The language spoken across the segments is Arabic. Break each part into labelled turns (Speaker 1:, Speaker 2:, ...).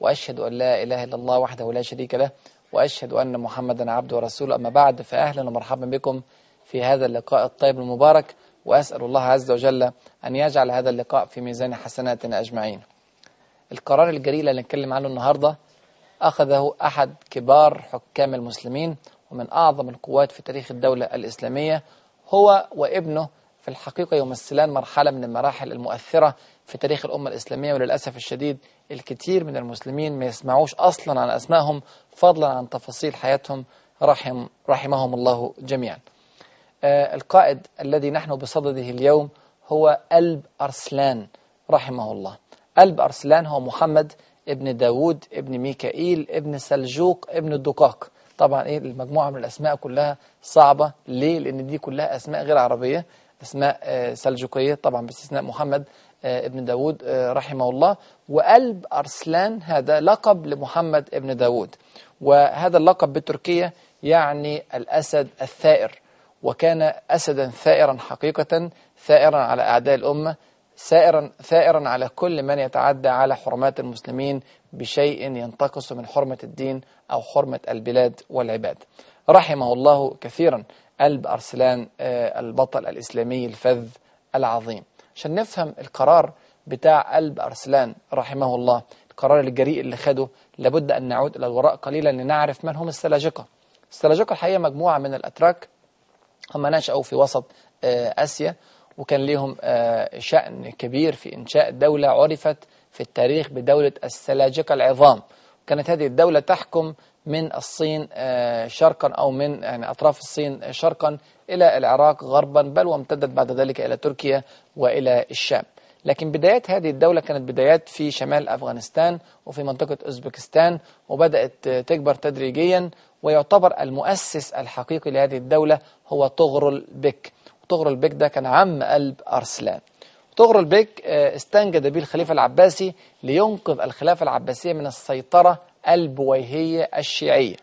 Speaker 1: وأشهد أن لا إله إلا الله وحده لا شريك له وأشهد أن محمدا عبده ورسوله. أما بعد فأهلا ومرحبا بكم في هذا اللقاء الطيب المبارك وأسأل الله عز وجل أن يجعل هذا اللقاء في ميزان حسناتنا أجمعين. القرار الجليل اللي نتكلم عنه النهاردة أخذه أحد كبار حكام المسلمين ومن أعظم القوات في تاريخ الدولة الإسلامية هو وابنه في الحقيقة يمثلان مرحلة من المراحل المؤثرة في تاريخ الأمة الإسلامية وللأسف الشديد الكثير من المسلمين ما يسمعوش أصلا عن أسمائهم فضلا عن تفاصيل حياتهم رحم رحمهم الله جميعا. آه القائد الذي نحن بصدده اليوم هو ألب أرسلان رحمه الله. ألب أرسلان هو محمد ابن داود ابن ميكائيل ابن سلجوق ابن الدقاق طبعا إيه المجموعة من الأسماء كلها صعبة. ليه؟ لأن دي كلها أسماء غير عربية. أسماء آه سلجوقية طبعا باستثناء محمد آه ابن داود آه رحمه الله. وألب أرسلان هذا لقب لمحمد ابن داود وهذا اللقب بالتركية يعني الأسد الثائر. وكان أسدا ثائرا حقيقة ثائرا على أعداء الأمة ثائرا ثائرا على كل من يتعدى على حرمات المسلمين بشيء ينتقص من حرمة الدين أو حرمة البلاد والعباد. رحمه الله كثيرا. قلب أرسلان البطل الإسلامي الفذ العظيم. عشان نفهم القرار بتاع قلب أرسلان رحمه الله القرار الجريء اللي خده لابد أن نعود إلى الوراء قليلا لنعرف من هم السلاجقة. السلاجقة الحقيقة مجموعة من الأتراك هم نشأوا في وسط آسيا وكان لهم شأن كبير في إنشاء دولة عرفت في التاريخ بدولة السلاجقة العظام. كانت هذه الدولة تحكم من الصين شرقا أو من يعني أطراف الصين شرقا إلى العراق غربا بل وامتدت بعد ذلك إلى تركيا وإلى الشام. لكن بدايات هذه الدولة كانت بدايات في شمال أفغانستان وفي منطقة أوزبكستان وبدأت تكبر تدريجيا ويعتبر المؤسس الحقيقي لهذه الدولة هو طغرل بك طغرل بك ده كان عم قلب أرسلان. طغرل بك استنجد به الخليفة العباسي لينقذ الخلافة العباسية من السيطرة البويهية الشيعية.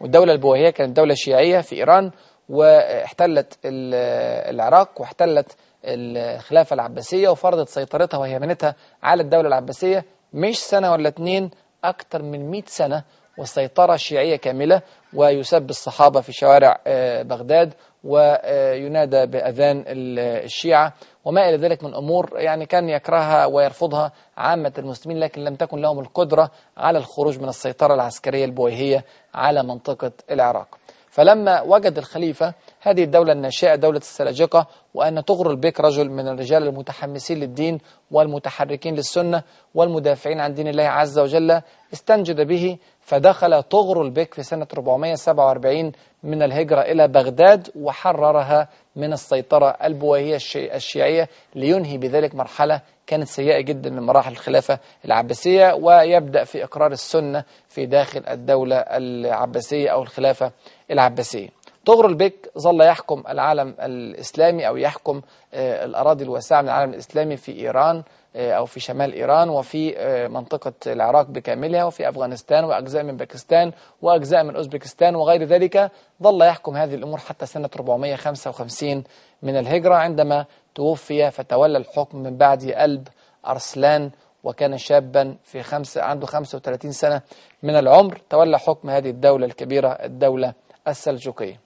Speaker 1: والدولة البويهية كانت دولة شيعية في إيران واحتلت العراق واحتلت الخلافة العباسية وفرضت سيطرتها وهيمنتها على الدولة العباسية. مش سنة ولا اتنين أكثر من 100 سنة والسيطرة شيعية كاملة. ويسب الصحابة في شوارع بغداد وينادى بأذان الشيعة. وما إلى ذلك من أمور يعني كان يكرهها ويرفضها عامة المسلمين لكن لم تكن لهم القدرة على الخروج من السيطرة العسكرية البويهية على منطقة العراق. فلما وجد الخليفة هذه الدولة الناشئة دولة السلاجقة وأن طغرل بك رجل من الرجال المتحمسين للدين والمتحركين للسنة والمدافعين عن دين الله عز وجل استنجد به فدخل طغرل بك في سنة 447 من الهجرة إلى بغداد وحررها من السيطرة البويهية الشيعية لينهي بذلك مرحلة كانت سيئة جدا من مراحل الخلافة العباسية ويبدأ في إقرار السنة في داخل الدولة العباسية أو الخلافة العباسية. طغرل بك ظل يحكم العالم الإسلامي أو يحكم الأراضي الواسعة من العالم الإسلامي في إيران أو في شمال إيران وفي منطقة العراق بكاملها وفي أفغانستان وأجزاء من باكستان وأجزاء من أوزبكستان وغير ذلك ظل يحكم هذه الأمور حتى سنة 455 من الهجرة عندما توفي فتولى الحكم من بعد قلب أرسلان وكان شابا في خمسة عنده 35 سنة من العمر تولى حكم هذه الدولة الكبيرة الدولة السلجوقية.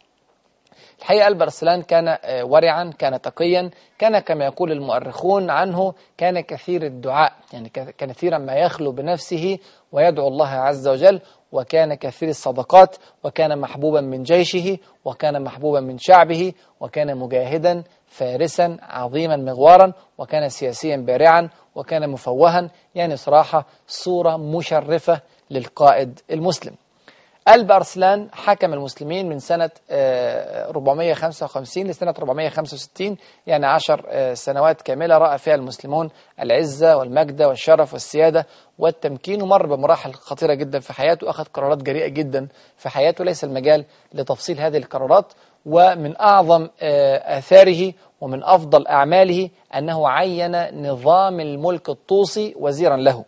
Speaker 1: الحقيقة قلب أرسلان كان ورعا كان تقيا كان كما يقول المؤرخون عنه كان كثير الدعاء يعني كثيرا ما يخلو بنفسه ويدعو الله عز وجل وكان كثير الصدقات وكان محبوبا من جيشه وكان محبوبا من شعبه وكان مجاهدا فارسا عظيما مغوارا وكان سياسيا بارعا وكان مفوها يعني صراحة صورة مشرفة للقائد المسلم. قلب أرسلان حكم المسلمين من سنة آه، 455 لسنة 465 يعني عشر آه، سنوات كاملة رأى فيها المسلمون العزة والمجد والشرف والسيادة والتمكين ومر بمراحل خطيرة جدا في حياته وأخذ قرارات جريئة جدا في حياته. ليس المجال لتفصيل هذه القرارات ومن أعظم آه، آثاره ومن أفضل أعماله أنه عين نظام الملك الطوسي وزيرا له.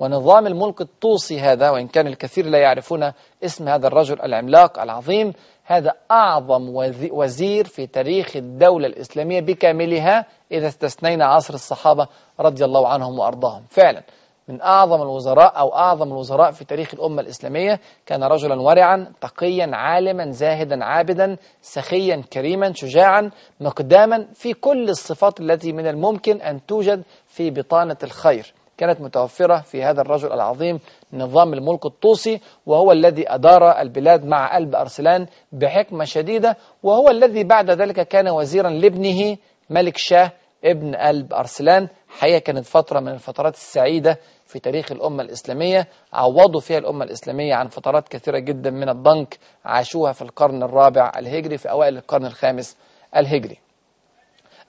Speaker 1: ونظام الملك الطوسي هذا وإن كان الكثير لا يعرفون اسم هذا الرجل العملاق العظيم هذا أعظم وزي- وزير في تاريخ الدولة الإسلامية بكاملها إذا استثنينا عصر الصحابة رضي الله عنهم وأرضاهم. فعلا من أعظم الوزراء أو أعظم الوزراء في تاريخ الأمة الإسلامية كان رجلا ورعا تقيا عالما زاهدا عابدا سخيا كريما شجاعا مقداما في كل الصفات التي من الممكن أن توجد في بطانة الخير. كانت متوفرة في هذا الرجل العظيم نظام الملك الطوسي وهو الذي أدار البلاد مع قلب أرسلان بحكمة شديدة وهو الذي بعد ذلك كان وزيرا لابنه ملك شاه ابن قلب أرسلان. حقيقة كانت فترة من الفترات السعيدة في تاريخ الأمة الإسلامية عوضوا فيها الأمة الإسلامية عن فترات كثيرة جدا من الضنك عاشوها في القرن الرابع الهجري في أوائل القرن الخامس الهجري.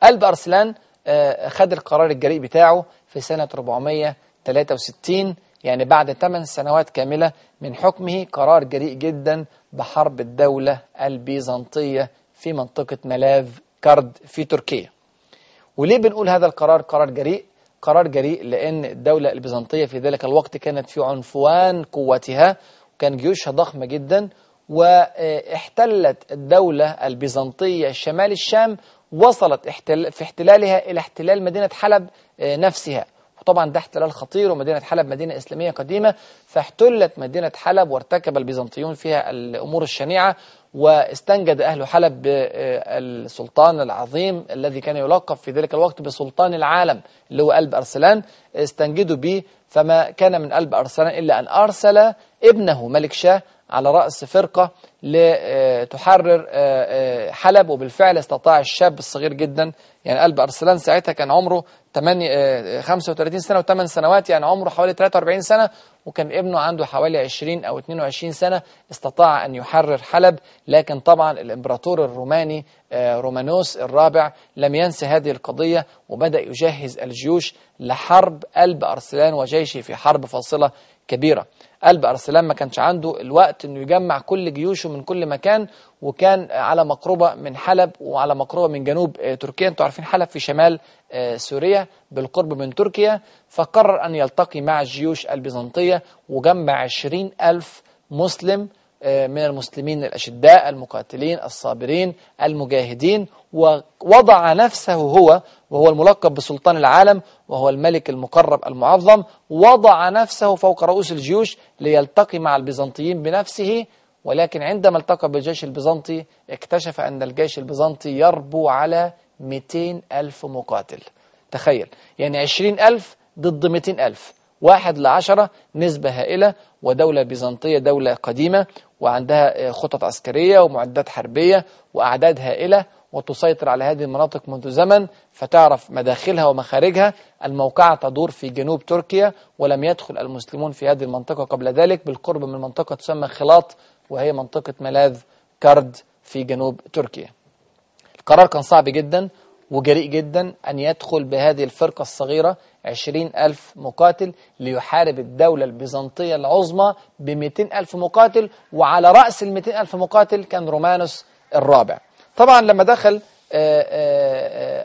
Speaker 1: قلب أرسلان آه، خد القرار الجريء بتاعه في سنة 463 يعني بعد 8 سنوات كاملة من حكمه قرار جريء جدا بحرب الدولة البيزنطية في منطقة ملاذ كرد في تركيا. وليه بنقول هذا القرار قرار جريء؟ قرار جريء لأن الدولة البيزنطية في ذلك الوقت كانت في عنفوان قوتها وكان جيوشها ضخمة جدا واحتلت الدولة البيزنطية شمال الشام وصلت احتل في احتلالها إلى احتلال مدينة حلب آه، نفسها. وطبعا ده احتلال خطير ومدينة حلب مدينة إسلامية قديمة فاحتلت مدينة حلب وارتكب البيزنطيون فيها الأمور الشنيعة واستنجد أهل حلب بالسلطان العظيم الذي كان يلقب في ذلك الوقت بسلطان العالم اللي هو قلب أرسلان استنجدوا به فما كان من قلب أرسلان إلا أن أرسل ابنه ملك شاه على رأس فرقة لتحرر حلب وبالفعل استطاع الشاب الصغير جدا يعني قلب أرسلان ساعتها كان عمره 8 آه، 35 سنة و8 سنوات يعني عمره حوالي 43 سنة وكان ابنه عنده حوالي 20 أو 22 سنة استطاع أن يحرر حلب. لكن طبعا الإمبراطور الروماني آه، رومانوس الرابع لم ينسى هذه القضية وبدأ يجهز الجيوش لحرب قلب أرسلان وجيشه في حرب فاصلة كبيرة. قلب أرسلان ما كانش عنده الوقت أنه يجمع كل جيوشه من كل مكان وكان على مقربة من حلب وعلى مقربة من جنوب آه، تركيا. أنتوا عارفين حلب في شمال آه، سوريا بالقرب من تركيا. فقرر أن يلتقي مع الجيوش البيزنطية وجمع عشرين ألف مسلم من المسلمين الأشداء المقاتلين الصابرين المجاهدين ووضع نفسه هو وهو الملقب بسلطان العالم وهو الملك المقرب المعظم وضع نفسه فوق رؤوس الجيوش ليلتقي مع البيزنطيين بنفسه. ولكن عندما التقى بالجيش البيزنطي اكتشف أن الجيش البيزنطي يربو على 200 ألف مقاتل. تخيل يعني 20 ألف ضد 200 ألف. واحد لعشرة نسبة هائلة ودولة بيزنطية دولة قديمة وعندها خطط عسكرية ومعدات حربية وأعداد هائلة وتسيطر على هذه المناطق منذ زمن فتعرف مداخلها ومخارجها. الموقعة تدور في جنوب تركيا ولم يدخل المسلمون في هذه المنطقة قبل ذلك بالقرب من منطقة تسمى خلاط وهي منطقة ملاذ كرد في جنوب تركيا. القرار كان صعب جدا وجريء جدا أن يدخل بهذه الفرقة الصغيرة عشرين ألف مقاتل ليحارب الدولة البيزنطية العظمى بمئتين ألف مقاتل وعلى رأس المئتين ألف مقاتل كان رومانوس الرابع. طبعا لما دخل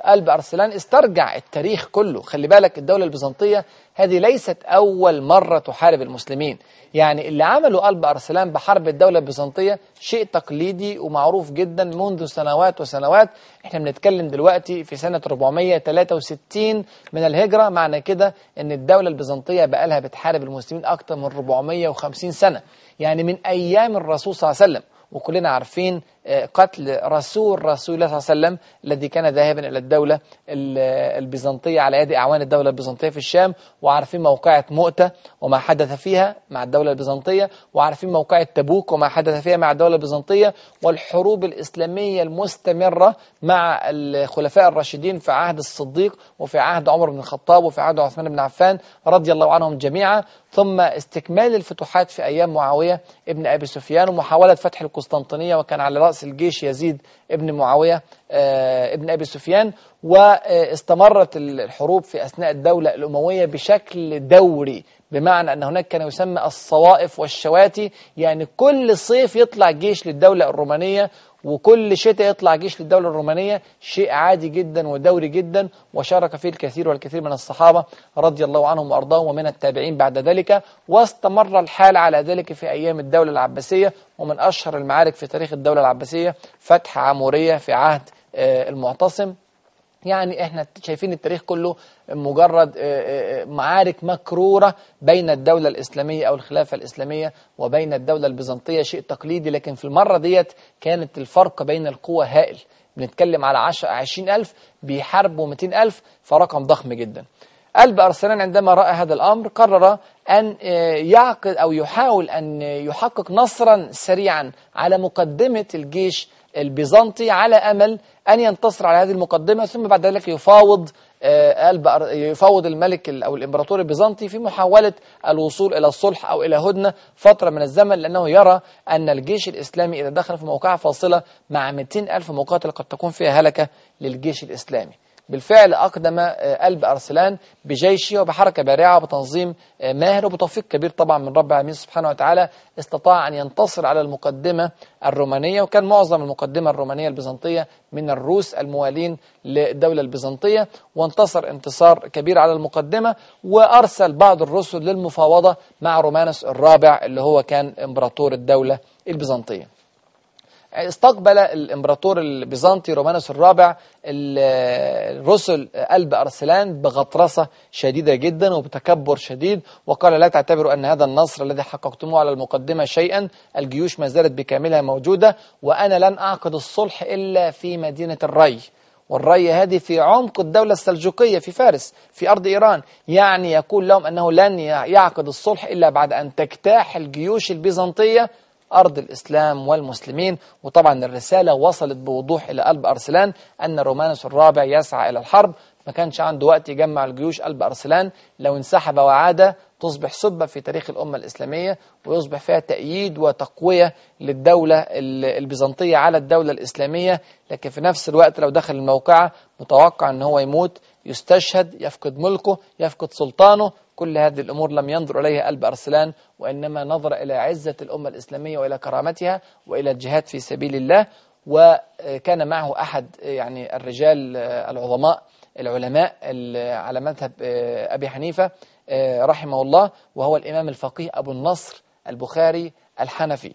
Speaker 1: قلب أرسلان استرجع التاريخ كله. خلي بالك الدولة البيزنطية هذه ليست أول مرة تحارب المسلمين. يعني اللي عمله قلب أرسلان بحرب الدولة البيزنطية شيء تقليدي ومعروف جدا منذ سنوات وسنوات. إحنا بنتكلم دلوقتي في سنة 463 من الهجرة. معنى كده إن الدولة البيزنطية بقالها بتحارب المسلمين أكتر من 450 سنة. يعني من أيام الرسول صلى الله عليه وسلم. وكلنا عارفين آه، قتل رسول رسول الله صلى الله عليه وسلم الذي كان ذاهبا إلى الدولة البيزنطية على يد أعوان الدولة البيزنطية في الشام وعارفين موقعة مؤتة وما حدث فيها مع الدولة البيزنطية وعارفين موقعة تبوك وما حدث فيها مع الدولة البيزنطية والحروب الإسلامية المستمرة مع الخلفاء الراشدين في عهد الصديق وفي عهد عمر بن الخطاب وفي عهد عثمان بن عفان رضي الله عنهم جميعا. ثم استكمال الفتوحات في أيام معاوية ابن أبي سفيان ومحاولة فتح القسطنطينية وكان على رأس الجيش يزيد ابن معاوية آه، ابن أبي سفيان واستمرت الحروب في أثناء الدولة الأموية بشكل دوري بمعنى أن هناك كان يسمى الصوائف والشواتي يعني كل صيف يطلع جيش للدولة الرومانية وكل شتاء يطلع جيش للدولة الرومانية شيء عادي جدا ودوري جدا وشارك فيه الكثير والكثير من الصحابة رضي الله عنهم وأرضاهم ومن التابعين بعد ذلك. واستمر الحال على ذلك في أيام الدولة العباسية ومن أشهر المعارك في تاريخ الدولة العباسية فتح عمورية في عهد آه، المعتصم. يعني إحنا شايفين التاريخ كله مجرد آه، آه، آه، معارك مكرورة بين الدولة الإسلامية أو الخلافة الإسلامية وبين الدولة البيزنطية شيء تقليدي. لكن في المرة ديت كانت الفرق بين القوى هائل. بنتكلم على 10 20 ألف بيحاربوا 200 ألف فرقم ضخم جدا. قلب أرسلان عندما رأى هذا الأمر قرر أن يعقد أو يحاول أن يحقق نصرا سريعا على مقدمة الجيش البيزنطي على أمل أن ينتصر على هذه المقدمة ثم بعد ذلك يفاوض آه، يفاوض الملك أو الإمبراطور البيزنطي في محاولة الوصول إلى الصلح أو إلى هدنة فترة من الزمن لأنه يرى أن الجيش الإسلامي إذا دخل في موقعة فاصلة مع 200 ألف مقاتل قد تكون فيها هلكة للجيش الإسلامي. بالفعل أقدم آه، قلب أرسلان بجيشه وبحركة بارعة وبتنظيم آه، ماهر وبتوفيق كبير طبعا من رب العالمين سبحانه وتعالى استطاع أن ينتصر على المقدمة الرومانية وكان معظم المقدمة الرومانية البيزنطية من الروس الموالين للدولة البيزنطية وانتصر انتصار كبير على المقدمة وأرسل بعض الرسل للمفاوضة مع رومانوس الرابع اللي هو كان إمبراطور الدولة البيزنطية. استقبل الإمبراطور البيزنطي رومانوس الرابع الرسل قلب أرسلان بغطرسة شديدة جدا وبتكبر شديد وقال لا تعتبروا أن هذا النصر الذي حققتموه على المقدمة شيئا الجيوش ما زالت بكاملها موجودة وأنا لن أعقد الصلح إلا في مدينة الري. والري هذه في عمق الدولة السلجوقية في فارس في أرض إيران. يعني يقول لهم أنه لن يعقد الصلح إلا بعد أن تجتاح الجيوش البيزنطية أرض الإسلام والمسلمين. وطبعا الرسالة وصلت بوضوح إلى قلب أرسلان أن رومانوس الرابع يسعى إلى الحرب. ما كانش عنده وقت يجمع الجيوش قلب أرسلان. لو انسحب وعاد تصبح سبة في تاريخ الأمة الإسلامية ويصبح فيها تأييد وتقوية للدولة البيزنطية على الدولة الإسلامية. لكن في نفس الوقت لو دخل الموقعة متوقع أن هو يموت. يستشهد يفقد ملكه يفقد سلطانه. كل هذه الأمور لم ينظر إليها قلب أرسلان وإنما نظر إلى عزة الأمة الإسلامية وإلى كرامتها وإلى الجهاد في سبيل الله. وكان معه أحد يعني الرجال العظماء العلماء على مذهب أبي حنيفة رحمه الله وهو الإمام الفقيه أبو النصر البخاري الحنفي.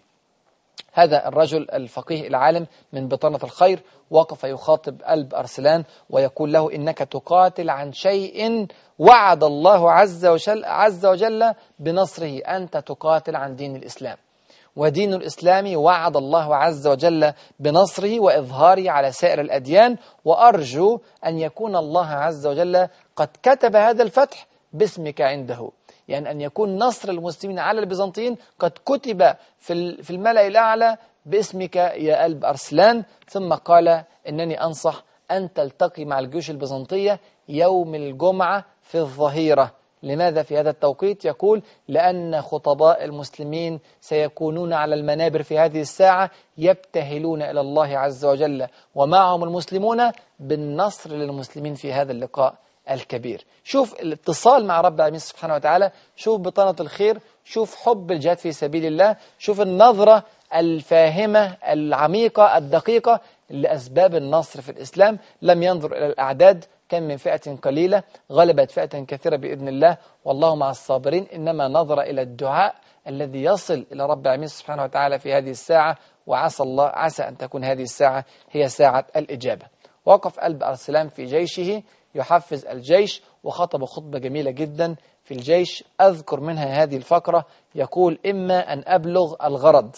Speaker 1: هذا الرجل الفقيه العالم من بطانة الخير وقف يخاطب قلب أرسلان ويقول له إنك تقاتل عن شيء وعد الله عز وجل, عز وجل بنصره أنت تقاتل عن دين الإسلام. ودين الإسلام وعد الله عز وجل بنصره وإظهاره على سائر الأديان وأرجو أن يكون الله عز وجل قد كتب هذا الفتح باسمك عنده. يعني أن يكون نصر المسلمين على البيزنطيين قد كتب في الملأ الأعلى باسمك يا قلب أرسلان. ثم قال إنني أنصح أن تلتقي مع الجيوش البيزنطية يوم الجمعة في الظهيرة. لماذا في هذا التوقيت؟ يقول لأن خطباء المسلمين سيكونون على المنابر في هذه الساعة يبتهلون إلى الله عز وجل ومعهم المسلمون بالنصر للمسلمين في هذا اللقاء. الكبير. شوف الاتصال مع رب العالمين سبحانه وتعالى شوف بطانة الخير شوف حب الجهاد في سبيل الله شوف النظرة الفاهمة العميقة الدقيقة لأسباب النصر في الإسلام. لم ينظر إلى الأعداد كم من فئة قليلة غلبت فئة كثيرة بإذن الله. والله مع الصابرين إنما نظر إلى الدعاء الذي يصل إلى رب العالمين سبحانه وتعالى في هذه الساعة. وعسى الله عسى أن تكون هذه الساعة هي ساعة الإجابة. وقف قلب أرسلان في جيشه. يحفز الجيش وخطب خطبة جميلة جدا في الجيش. أذكر منها هذه الفقرة. يقول إما أن أبلغ الغرض.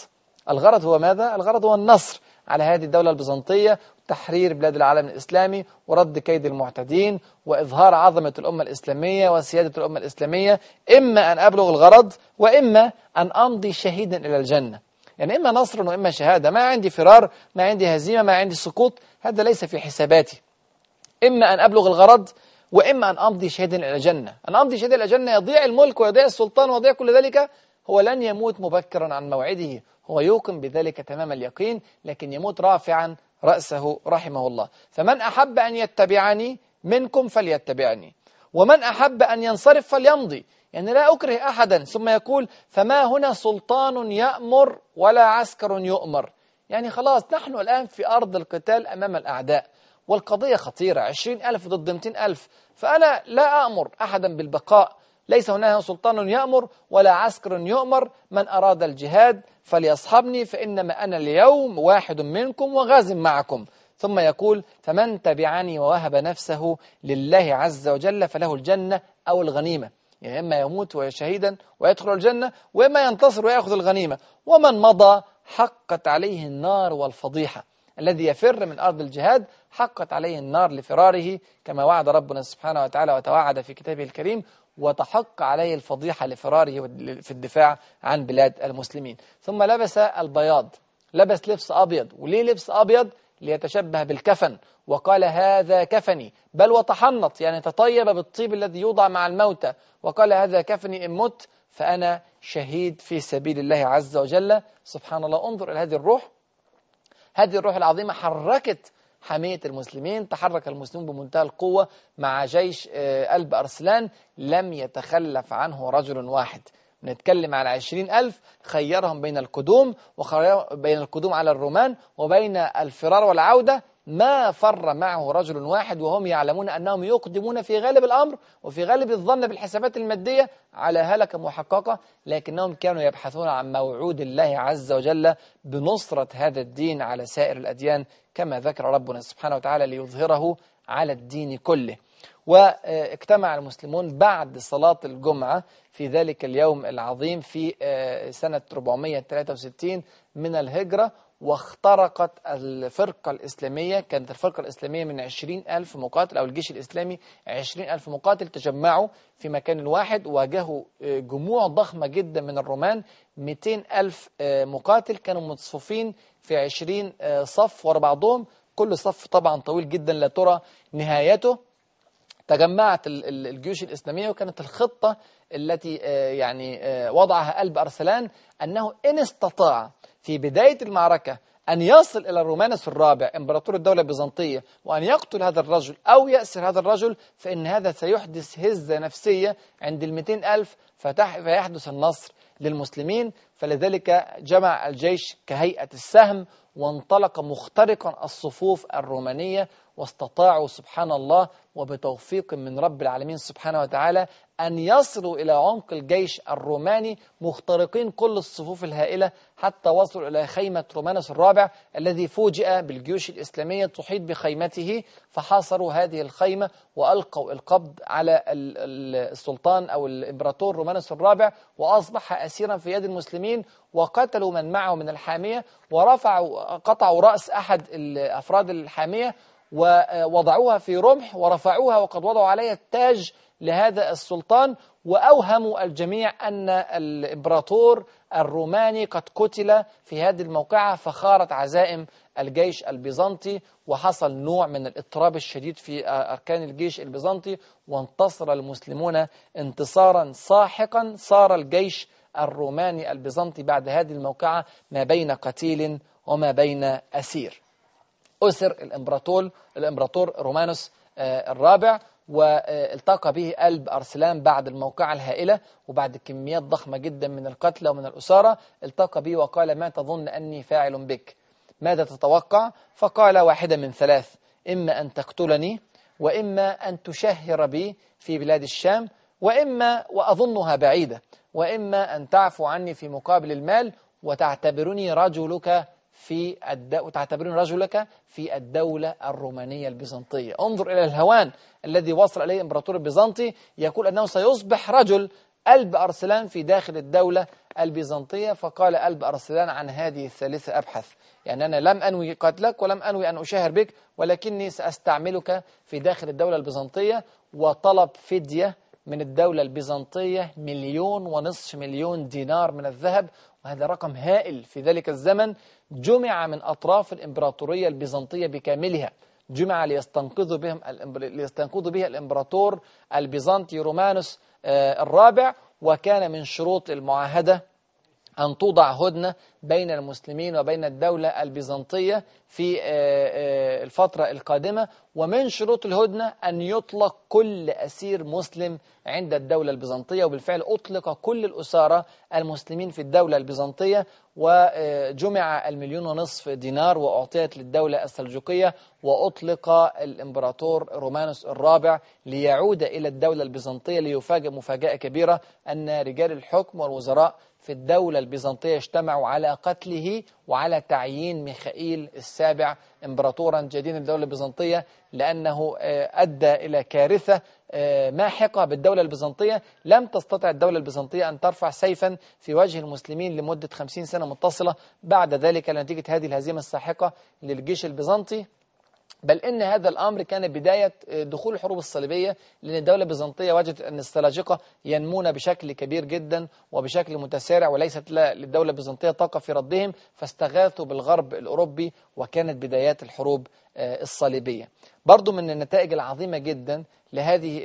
Speaker 1: الغرض هو ماذا؟ الغرض هو النصر على هذه الدولة البيزنطية تحرير بلاد العالم الإسلامي ورد كيد المعتدين وإظهار عظمة الأمة الإسلامية وسيادة الأمة الإسلامية. إما أن أبلغ الغرض وإما أن أمضي شهيدا إلى الجنة. يعني إما نصر وإما شهادة. ما عندي فرار ما عندي هزيمة ما عندي سقوط. هذا ليس في حساباتي. إما أن أبلغ الغرض وإما أن أمضي شهيدا إلى الجنة. أن أمضي شهيدا إلى الجنة يضيع الملك ويضيع السلطان ويضيع كل ذلك. هو لن يموت مبكرا عن موعده. هو يوقن بذلك تمام اليقين لكن يموت رافعا رأسه رحمه الله. فمن أحب أن يتبعني منكم فليتبعني. ومن أحب أن ينصرف فليمضي. يعني لا أكره أحدا. ثم يقول فما هنا سلطان يأمر ولا عسكر يؤمر. يعني خلاص نحن الآن في أرض القتال أمام الأعداء. والقضية خطيرة. عشرين ألف ضد مئتين ألف. فأنا لا أأمر أحدا بالبقاء. ليس هناك سلطان يأمر ولا عسكر يؤمر. من أراد الجهاد فليصحبني فإنما أنا اليوم واحد منكم وغاز معكم. ثم يقول فمن تبعني ووهب نفسه لله عز وجل فله الجنة أو الغنيمة. يعني إما يموت شهيدا ويدخل الجنة وإما ينتصر ويأخذ الغنيمة. ومن مضى حقت عليه النار والفضيحة. الذي يفر من أرض الجهاد حقت عليه النار لفراره كما وعد ربنا سبحانه وتعالى وتوعد في كتابه الكريم وتحق عليه الفضيحة لفراره في الدفاع عن بلاد المسلمين. ثم لبس البياض لبس لبس أبيض. وليه لبس أبيض؟ ليتشبه بالكفن. وقال هذا كفني. بل وتحنط يعني تطيب بالطيب الذي يوضع مع الموتى. وقال هذا كفني إن مت فأنا شهيد في سبيل الله عز وجل. سبحان الله انظر إلى هذه الروح. هذه الروح العظيمة حركت حمية المسلمين تحرك المسلمون بمنتهى القوة مع جيش قلب أرسلان لم يتخلف عنه رجل واحد. نتكلم على عشرين ألف خيرهم بين القدوم وبين القدوم على الرومان وبين الفرار والعودة ما فر معه رجل واحد وهم يعلمون أنهم يقدمون في غالب الأمر وفي غالب الظن بالحسابات المادية على هلكة محققة لكنهم كانوا يبحثون عن موعود الله عز وجل بنصرة هذا الدين على سائر الأديان كما ذكر ربنا سبحانه وتعالى ليظهره على الدين كله. واجتمع المسلمون بعد صلاة الجمعة في ذلك اليوم العظيم في سنة 463 من الهجرة واخترقت الفرقة الإسلامية كانت الفرقة الإسلامية من عشرين ألف مقاتل أو الجيش الإسلامي عشرين ألف مقاتل تجمعوا في مكان واحد واجهوا جموع ضخمة جدا من الرومان 200 ألف مقاتل كانوا متصفين في عشرين صف ورا بعضهم. كل صف طبعا طويل جدا لا ترى نهايته. تجمعت الجيوش الإسلامية وكانت الخطة التي يعني وضعها قلب أرسلان أنه إن استطاع في بداية المعركة أن يصل إلى الرومانس الرابع إمبراطور الدولة البيزنطية وأن يقتل هذا الرجل أو يأسر هذا الرجل فإن هذا سيحدث هزة نفسية عند المئتين ألف فيحدث النصر. للمسلمين فلذلك جمع الجيش كهيئة السهم وانطلق مخترقا الصفوف الرومانية واستطاعوا سبحان الله وبتوفيق من رب العالمين سبحانه وتعالى أن يصلوا إلى عمق الجيش الروماني مخترقين كل الصفوف الهائلة حتى وصلوا إلى خيمة رومانس الرابع الذي فوجئ بالجيوش الإسلامية تحيط بخيمته فحاصروا هذه الخيمة وألقوا القبض على السلطان أو الإمبراطور رومانس الرابع وأصبح أسيرا في يد المسلمين وقتلوا من معه من الحامية ورفعوا قطعوا رأس أحد أفراد الحامية ووضعوها في رمح ورفعوها وقد وضعوا عليها التاج لهذا السلطان وأوهموا الجميع أن الإمبراطور الروماني قد قتل في هذه الموقعة فخارت عزائم الجيش البيزنطي وحصل نوع من الاضطراب الشديد في أركان الجيش البيزنطي وانتصر المسلمون انتصارا ساحقا صار الجيش الروماني البيزنطي بعد هذه الموقعة ما بين قتيل وما بين أسير. أسر الإمبراطور الإمبراطور رومانوس الرابع والتقى به قلب أرسلان بعد الموقعة الهائلة وبعد كميات ضخمة جدا من القتلى ومن الأسارة التقى به وقال ما تظن أني فاعل بك؟ ماذا تتوقع؟ فقال واحدة من ثلاث إما أن تقتلني وإما أن تشهر بي في بلاد الشام وإما وأظنها بعيدة. وإما أن تعفو عني في مقابل المال وتعتبرني رجلك في الد... وتعتبرون رجلك في الدولة الرومانية البيزنطية. انظر إلى الهوان الذي وصل إليه الإمبراطور البيزنطي يقول أنه سيصبح رجل قلب أرسلان في داخل الدولة البيزنطية فقال ألب أرسلان عن هذه الثالثة أبحث. يعني أنا لم أنوي قتلك ولم أنوي أن أشاهر بك ولكني سأستعملك في داخل الدولة البيزنطية وطلب فدية من الدولة البيزنطية مليون ونصف مليون دينار من الذهب وهذا رقم هائل. في ذلك الزمن جمع من أطراف الإمبراطورية البيزنطية بكاملها. جمع ليستنقذوا بهم ليستنقذوا به الإمبراطور البيزنطي رومانوس آه، الرابع وكان من شروط المعاهدة أن توضع هدنة بين المسلمين وبين الدولة البيزنطية في آه، آه، الفترة القادمة ومن شروط الهدنة أن يطلق كل أسير مسلم عند الدولة البيزنطية وبالفعل أطلق كل الأسارة المسلمين في الدولة البيزنطية وجمع المليون ونصف دينار وأعطيت للدولة السلجوقية وأطلق الإمبراطور رومانوس الرابع ليعود إلى الدولة البيزنطية ليفاجئ مفاجأة كبيرة أن رجال الحكم والوزراء في الدولة البيزنطية اجتمعوا على قتله وعلى تعيين ميخائيل السابع امبراطورا جديدا للدولة البيزنطية لأنه آه، أدى إلى كارثة آه، ماحقة بالدولة البيزنطية. لم تستطع الدولة البيزنطية أن ترفع سيفا في وجه المسلمين لمدة خمسين سنة متصلة. بعد ذلك نتيجة هذه الهزيمة الساحقة للجيش البيزنطي بل إن هذا الأمر كان بداية دخول الحروب الصليبية لأن الدولة البيزنطية وجدت أن السلاجقة ينمون بشكل كبير جدا وبشكل متسارع وليست للدولة البيزنطية طاقة في ردهم فاستغاثوا بالغرب الأوروبي وكانت بدايات الحروب آه، الصليبية. برضو من النتائج العظيمة جدا لهذه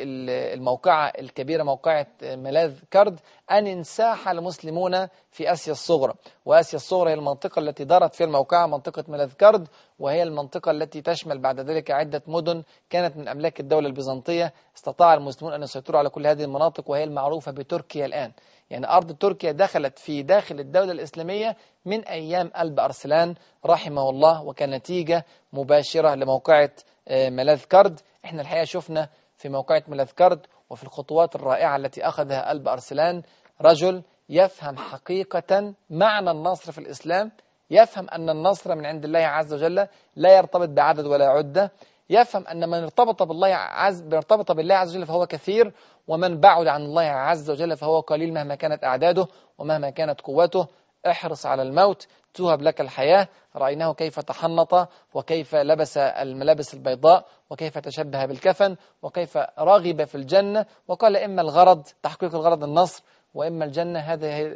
Speaker 1: الموقعة الكبيرة موقعة ملاذ كرد أن انساح المسلمون في آسيا الصغرى. وآسيا الصغرى هي المنطقة التي دارت فيها الموقعة منطقة ملاذ كرد وهي المنطقة التي تشمل بعد ذلك عدة مدن كانت من أملاك الدولة البيزنطية. استطاع المسلمون أن يسيطروا على كل هذه المناطق وهي المعروفة بتركيا الآن. يعني أرض تركيا دخلت في داخل الدولة الإسلامية من أيام ألب أرسلان رحمه الله وكنتيجة مباشرة لموقعة آه، ملاذ كرد إحنا الحقيقة شفنا في موقعة ملاذ كرد وفي الخطوات الرائعة التي أخذها ألب أرسلان رجل يفهم حقيقة معنى النصر في الإسلام يفهم أن النصر من عند الله عز وجل لا يرتبط بعدد ولا عدة. يفهم أن من ارتبط بالله عز ارتبط بالله عز وجل فهو كثير ومن بعد عن الله عز وجل فهو قليل مهما كانت أعداده ومهما كانت قوته. احرص على الموت توهب لك الحياة. رأيناه كيف تحنط وكيف لبس الملابس البيضاء وكيف تشبه بالكفن وكيف رغب في الجنة. وقال إما الغرض تحقيق الغرض النصر وإما الجنة.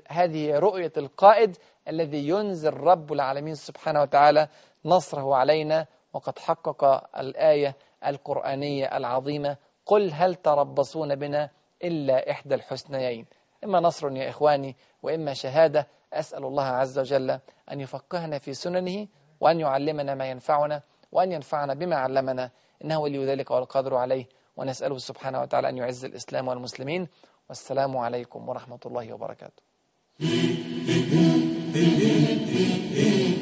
Speaker 1: هذه رؤية القائد الذي ينزل رب العالمين سبحانه وتعالى نصره علينا وقد حقق الآية القرآنية العظيمة قل هل تربصون بنا إلا إحدى الحسنيين؟ إما نصر يا إخواني وإما شهادة. أسأل الله عز وجل أن يفقهنا في سننه وأن يعلمنا ما ينفعنا وأن ينفعنا بما علمنا. إنه ولي ذلك والقادر عليه. ونسأله سبحانه وتعالى أن يعز الإسلام والمسلمين. والسلام عليكم ورحمة الله وبركاته.